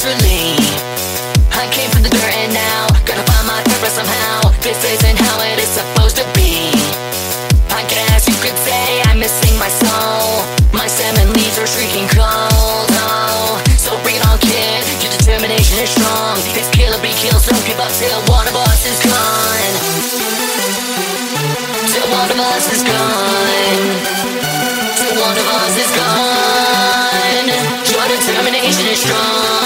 destiny. I came from the dirt and now gotta find my purpose somehow. This isn't how it is supposed to be. I guess you could say I'm missing my soul. My salmon leaves are shrieking cold. Oh, so bring it on, kid. Your determination is strong. It's kill or be killed. Don't give up till one of us is gone. Till one of us is gone. Till one of us is gone. Your determination is strong.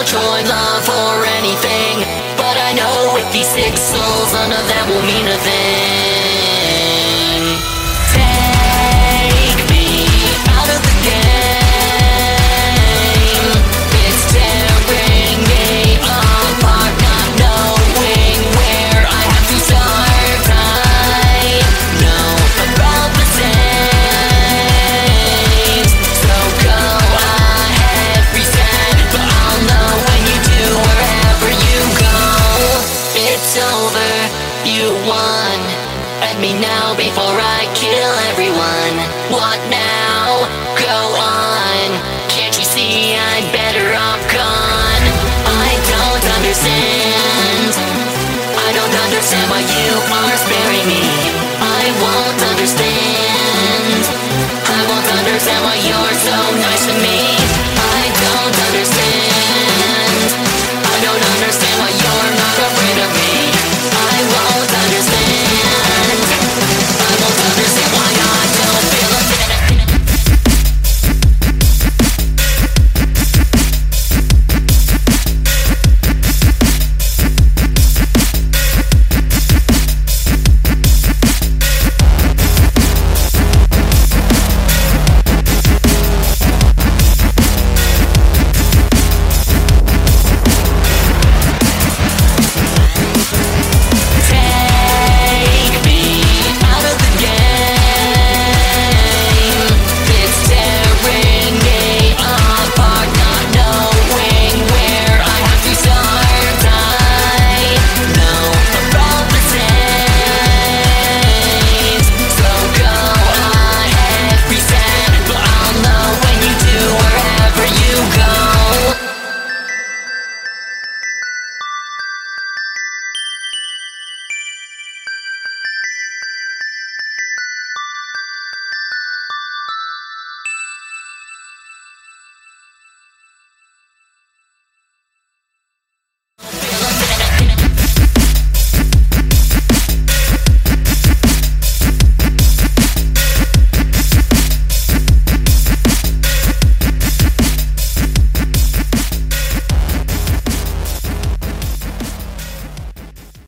Feel joy, love, or anything. But I know with these six souls, none of that will mean a thing. over, you won. Let me now before I kill everyone. What now? Go on.